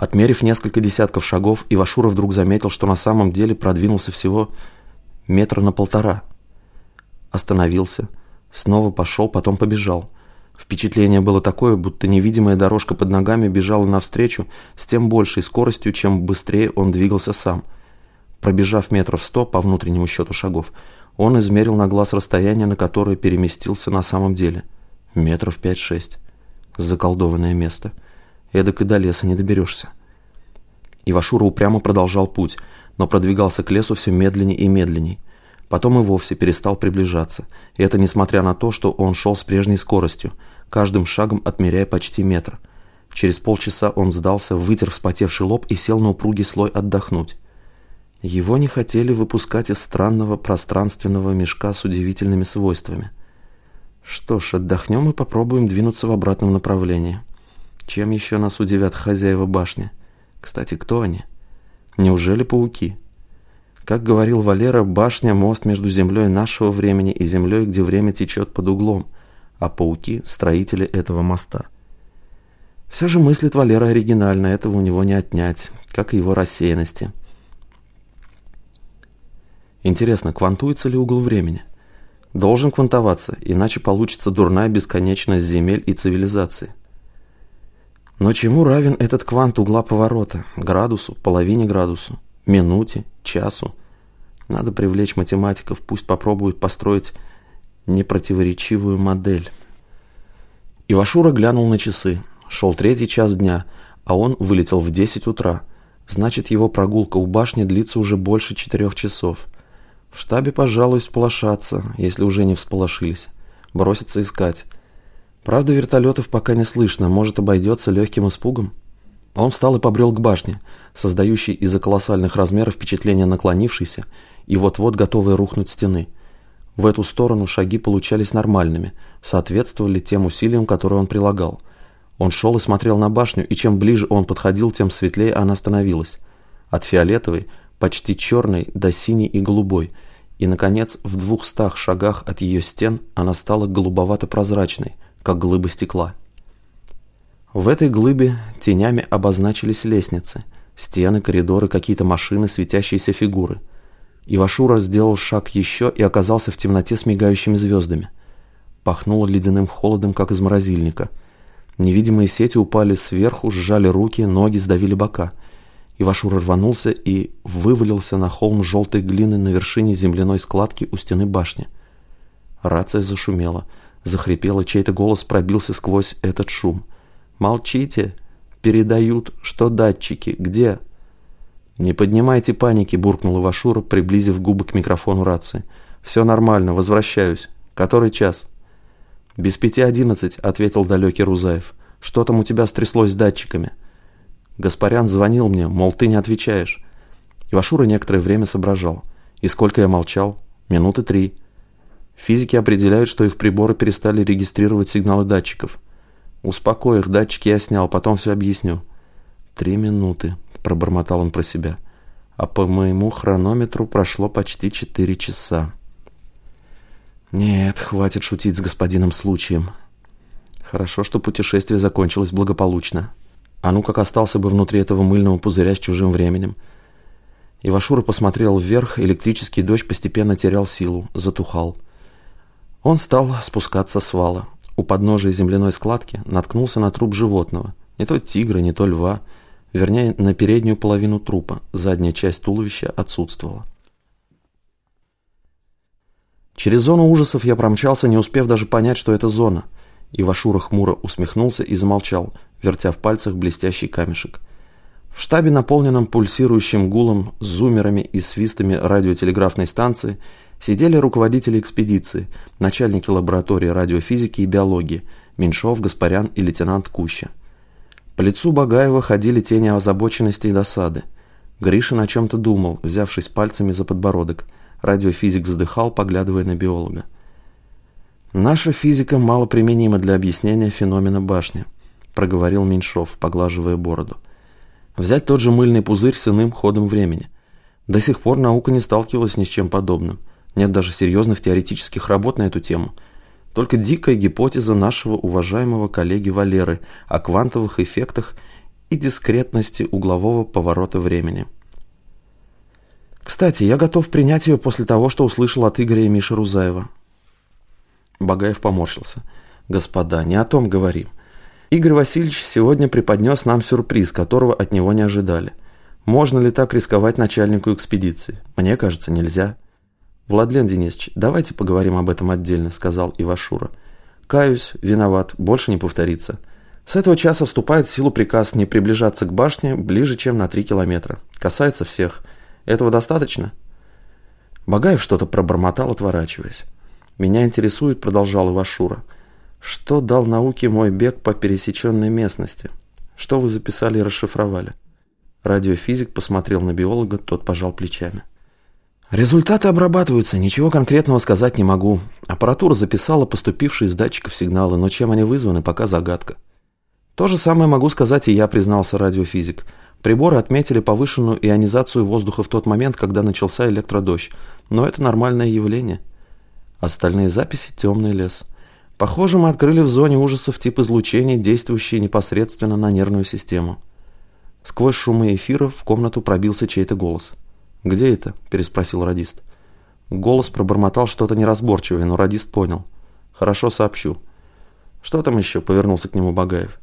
Отмерив несколько десятков шагов, Ивашура вдруг заметил, что на самом деле продвинулся всего метра на полтора. Остановился, снова пошел, потом побежал. Впечатление было такое, будто невидимая дорожка под ногами бежала навстречу с тем большей скоростью, чем быстрее он двигался сам. Пробежав метров сто по внутреннему счету шагов, он измерил на глаз расстояние, на которое переместился на самом деле. Метров пять-шесть. Заколдованное место. Эдак и до леса не доберешься. Ивашура упрямо продолжал путь, но продвигался к лесу все медленнее и медленней. Потом и вовсе перестал приближаться, и это несмотря на то, что он шел с прежней скоростью, каждым шагом отмеряя почти метр. Через полчаса он сдался, вытер вспотевший лоб и сел на упругий слой отдохнуть. Его не хотели выпускать из странного пространственного мешка с удивительными свойствами. Что ж, отдохнем и попробуем двинуться в обратном направлении. Чем еще нас удивят хозяева башни? Кстати, кто они? Неужели пауки? Как говорил Валера, башня – мост между землей нашего времени и землей, где время течет под углом, а пауки – строители этого моста. Все же мыслит Валера оригинально, этого у него не отнять, как и его рассеянности. Интересно, квантуется ли угол времени? Должен квантоваться, иначе получится дурная бесконечность земель и цивилизации. Но чему равен этот квант угла поворота? Градусу, половине градусу, минуте, часу? Надо привлечь математиков, пусть попробуют построить непротиворечивую модель. Ивашура глянул на часы. Шел третий час дня, а он вылетел в 10 утра. Значит, его прогулка у башни длится уже больше четырех часов. В штабе, пожалуй, сполошатся, если уже не всполошились. Броситься искать. Правда, вертолетов пока не слышно, может, обойдется легким испугом? Он встал и побрел к башне, создающей из-за колоссальных размеров впечатление наклонившейся и вот-вот готовой рухнуть стены. В эту сторону шаги получались нормальными, соответствовали тем усилиям, которые он прилагал. Он шел и смотрел на башню, и чем ближе он подходил, тем светлее она становилась. От фиолетовой, почти черной, до синей и голубой, и, наконец, в двухстах шагах от ее стен она стала голубовато-прозрачной – как глыба стекла. В этой глыбе тенями обозначились лестницы, стены, коридоры, какие-то машины, светящиеся фигуры. Ивашура сделал шаг еще и оказался в темноте с мигающими звездами. Пахнуло ледяным холодом, как из морозильника. Невидимые сети упали сверху, сжали руки, ноги сдавили бока. Ивашура рванулся и вывалился на холм желтой глины на вершине земляной складки у стены башни. Рация зашумела – Захрипел, и чей-то голос пробился сквозь этот шум. «Молчите! Передают, что датчики. Где?» «Не поднимайте паники», – буркнул Ивашура, приблизив губы к микрофону рации. «Все нормально, возвращаюсь. Который час?» «Без пяти одиннадцать», – ответил далекий Рузаев. «Что там у тебя стряслось с датчиками?» Гаспарян звонил мне, мол, ты не отвечаешь. Ивашура некоторое время соображал. И сколько я молчал? Минуты три. Физики определяют, что их приборы перестали регистрировать сигналы датчиков. Успокой их, датчики я снял, потом все объясню. Три минуты, пробормотал он про себя. А по моему хронометру прошло почти четыре часа. Нет, хватит шутить с господином случаем. Хорошо, что путешествие закончилось благополучно. А ну как остался бы внутри этого мыльного пузыря с чужим временем. Ивашура посмотрел вверх, электрический дождь постепенно терял силу, затухал. Он стал спускаться с вала. У подножия земляной складки наткнулся на труп животного. Не то тигра, не то льва. Вернее, на переднюю половину трупа. Задняя часть туловища отсутствовала. Через зону ужасов я промчался, не успев даже понять, что это зона. Ивашура хмуро усмехнулся и замолчал, вертя в пальцах блестящий камешек. В штабе, наполненном пульсирующим гулом, зумерами и свистами радиотелеграфной станции, сидели руководители экспедиции, начальники лаборатории радиофизики и биологии, Меньшов, Гаспарян и лейтенант Куща. По лицу Багаева ходили тени озабоченности и досады. Гришин о чем-то думал, взявшись пальцами за подбородок. Радиофизик вздыхал, поглядывая на биолога. «Наша физика мало применима для объяснения феномена башни», проговорил Меньшов, поглаживая бороду. «Взять тот же мыльный пузырь с иным ходом времени. До сих пор наука не сталкивалась ни с чем подобным. Нет даже серьезных теоретических работ на эту тему. Только дикая гипотеза нашего уважаемого коллеги Валеры о квантовых эффектах и дискретности углового поворота времени. Кстати, я готов принять ее после того, что услышал от Игоря и Миши Рузаева. Багаев поморщился. Господа, не о том говорим. Игорь Васильевич сегодня преподнес нам сюрприз, которого от него не ожидали. Можно ли так рисковать начальнику экспедиции? Мне кажется, нельзя. Владлен Денисович, давайте поговорим об этом отдельно, сказал Ивашура. Каюсь, виноват, больше не повторится. С этого часа вступает в силу приказ не приближаться к башне ближе, чем на три километра. Касается всех. Этого достаточно? Багаев что-то пробормотал, отворачиваясь. «Меня интересует», — продолжал Ивашура, — «что дал науке мой бег по пересеченной местности? Что вы записали и расшифровали?» Радиофизик посмотрел на биолога, тот пожал плечами. Результаты обрабатываются, ничего конкретного сказать не могу. Аппаратура записала поступившие из датчиков сигналы, но чем они вызваны, пока загадка. То же самое могу сказать и я, признался радиофизик. Приборы отметили повышенную ионизацию воздуха в тот момент, когда начался электродождь, но это нормальное явление. Остальные записи – темный лес. Похоже, мы открыли в зоне ужасов тип излучений, действующий непосредственно на нервную систему. Сквозь шумы эфира в комнату пробился чей-то голос – «Где это?» – переспросил радист. Голос пробормотал что-то неразборчивое, но радист понял. «Хорошо, сообщу». «Что там еще?» – повернулся к нему Багаев.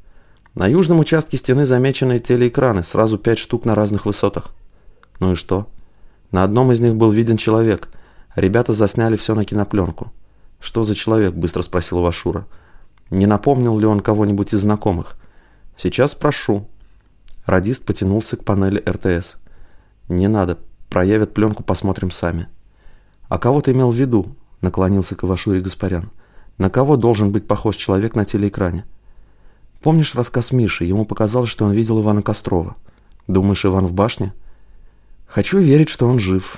«На южном участке стены замечены телеэкраны, сразу пять штук на разных высотах». «Ну и что?» «На одном из них был виден человек. Ребята засняли все на кинопленку». «Что за человек?» – быстро спросил Вашура. «Не напомнил ли он кого-нибудь из знакомых?» «Сейчас спрошу». Радист потянулся к панели РТС. «Не надо, Проявят пленку, посмотрим сами. А кого ты имел в виду? Наклонился к Ивашуре Гаспарян. На кого должен быть похож человек на телеэкране? Помнишь рассказ Миши? Ему показалось, что он видел Ивана Кострова. Думаешь, Иван в башне? Хочу верить, что он жив.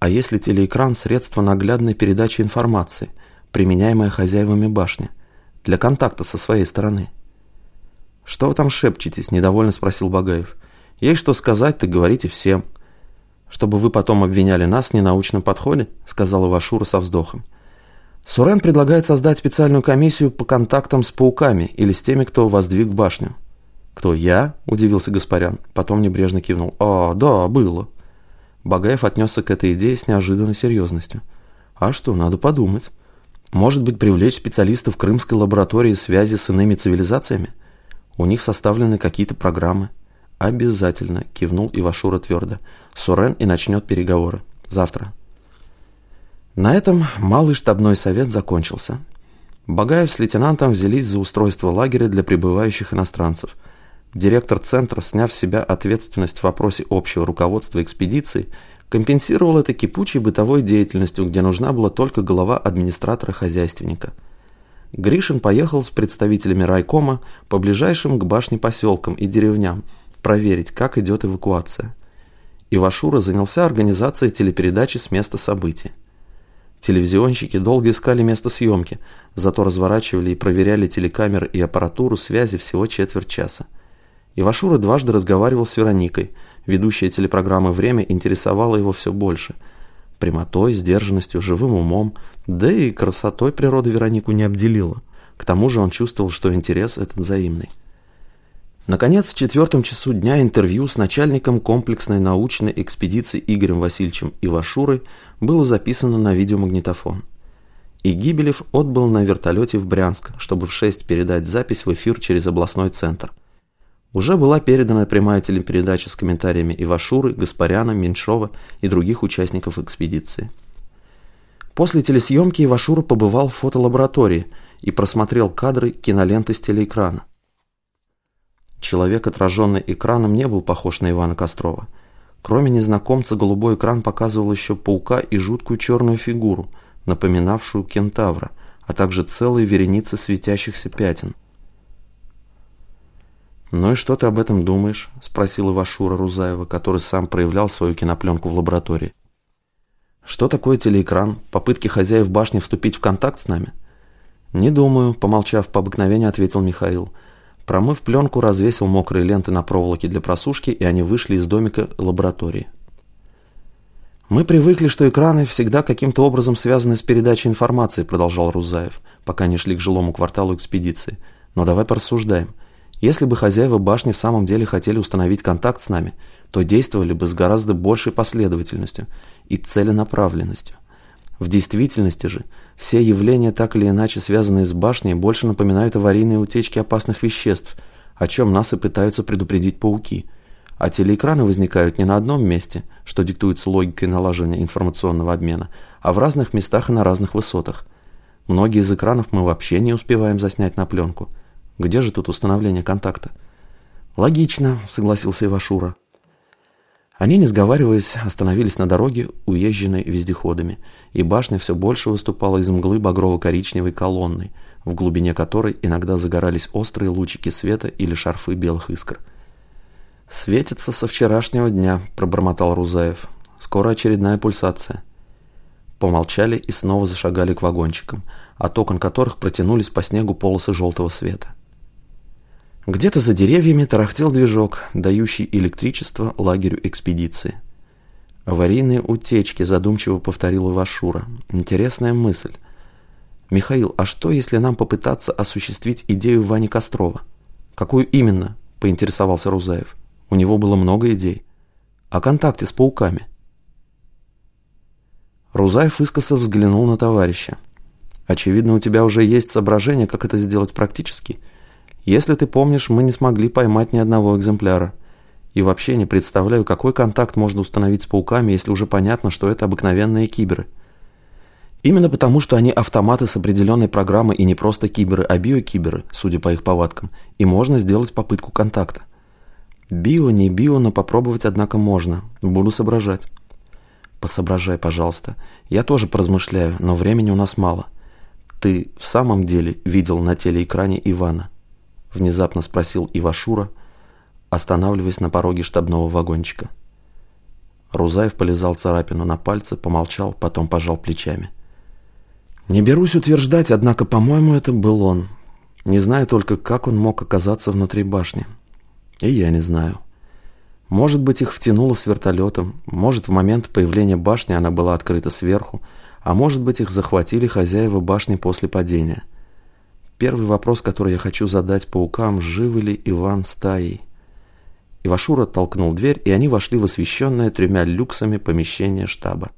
А если телеэкран – средство наглядной передачи информации, применяемое хозяевами башни, для контакта со своей стороны? «Что вы там шепчетесь?» – недовольно спросил Багаев. Есть что сказать, так говорите всем. Чтобы вы потом обвиняли нас в ненаучном подходе, сказала Вашура со вздохом. Сурен предлагает создать специальную комиссию по контактам с пауками или с теми, кто воздвиг башню. «Кто, я?» – удивился Гаспарян. Потом небрежно кивнул. «А, да, было». Багаев отнесся к этой идее с неожиданной серьезностью. «А что, надо подумать. Может быть, привлечь специалистов Крымской лаборатории связи с иными цивилизациями? У них составлены какие-то программы». «Обязательно», – кивнул Ивашура твердо. «Сурен и начнет переговоры. Завтра». На этом малый штабной совет закончился. Багаев с лейтенантом взялись за устройство лагеря для прибывающих иностранцев. Директор центра, сняв с себя ответственность в вопросе общего руководства экспедиции, компенсировал это кипучей бытовой деятельностью, где нужна была только голова администратора-хозяйственника. Гришин поехал с представителями райкома по ближайшим к башне поселкам и деревням – проверить, как идет эвакуация. Ивашура занялся организацией телепередачи с места событий. Телевизионщики долго искали место съемки, зато разворачивали и проверяли телекамеры и аппаратуру связи всего четверть часа. Ивашура дважды разговаривал с Вероникой, ведущая телепрограммы «Время» интересовала его все больше. Прямотой, сдержанностью, живым умом, да и красотой природы Веронику не обделила. К тому же он чувствовал, что интерес этот взаимный. Наконец, в четвертом часу дня интервью с начальником комплексной научной экспедиции Игорем Васильевичем Ивашурой было записано на видеомагнитофон. И Гибелев отбыл на вертолете в Брянск, чтобы в 6 передать запись в эфир через областной центр. Уже была передана прямая телепередача с комментариями Ивашуры, Гаспаряна, Меньшова и других участников экспедиции. После телесъемки Ивашура побывал в фотолаборатории и просмотрел кадры киноленты с телеэкрана. Человек, отраженный экраном, не был похож на Ивана Кострова. Кроме незнакомца, голубой экран показывал еще паука и жуткую черную фигуру, напоминавшую кентавра, а также целые вереницы светящихся пятен. «Ну и что ты об этом думаешь?» – спросил Ивашура Рузаева, который сам проявлял свою кинопленку в лаборатории. «Что такое телеэкран? Попытки хозяев башни вступить в контакт с нами?» «Не думаю», – помолчав по обыкновению, ответил Михаил – Промыв пленку, развесил мокрые ленты на проволоке для просушки, и они вышли из домика лаборатории. «Мы привыкли, что экраны всегда каким-то образом связаны с передачей информации», продолжал Рузаев, пока не шли к жилому кварталу экспедиции. «Но давай порассуждаем. Если бы хозяева башни в самом деле хотели установить контакт с нами, то действовали бы с гораздо большей последовательностью и целенаправленностью. В действительности же, все явления, так или иначе связанные с башней, больше напоминают аварийные утечки опасных веществ, о чем нас и пытаются предупредить пауки. А телеэкраны возникают не на одном месте, что диктуется логикой налаживания информационного обмена, а в разных местах и на разных высотах. Многие из экранов мы вообще не успеваем заснять на пленку. Где же тут установление контакта? Логично, согласился Ивашура. Они, не сговариваясь, остановились на дороге, уезженной вездеходами, и башня все больше выступала из мглы багрово-коричневой колонной, в глубине которой иногда загорались острые лучики света или шарфы белых искр. «Светится со вчерашнего дня», — пробормотал Рузаев. «Скоро очередная пульсация». Помолчали и снова зашагали к вагончикам, от окон которых протянулись по снегу полосы желтого света. Где-то за деревьями тарахтел движок, дающий электричество лагерю экспедиции. «Аварийные утечки», — задумчиво повторила Вашура. «Интересная мысль. Михаил, а что, если нам попытаться осуществить идею Вани Кострова?» «Какую именно?» — поинтересовался Рузаев. У него было много идей. «О контакте с пауками». Рузаев искоса взглянул на товарища. «Очевидно, у тебя уже есть соображение, как это сделать практически». Если ты помнишь, мы не смогли поймать ни одного экземпляра. И вообще не представляю, какой контакт можно установить с пауками, если уже понятно, что это обыкновенные киберы. Именно потому, что они автоматы с определенной программой и не просто киберы, а биокиберы, судя по их повадкам, и можно сделать попытку контакта. Био, не био, но попробовать, однако, можно. Буду соображать. Посоображай, пожалуйста. Я тоже поразмышляю, но времени у нас мало. Ты в самом деле видел на телеэкране Ивана? Внезапно спросил Ивашура, останавливаясь на пороге штабного вагончика. Рузаев полизал царапину на пальце, помолчал, потом пожал плечами. «Не берусь утверждать, однако, по-моему, это был он. Не знаю только, как он мог оказаться внутри башни. И я не знаю. Может быть, их втянуло с вертолетом, может, в момент появления башни она была открыта сверху, а может быть, их захватили хозяева башни после падения. Первый вопрос, который я хочу задать паукам, живы ли Иван с? Ивашура толкнул дверь, и они вошли в освещенное тремя люксами помещение штаба.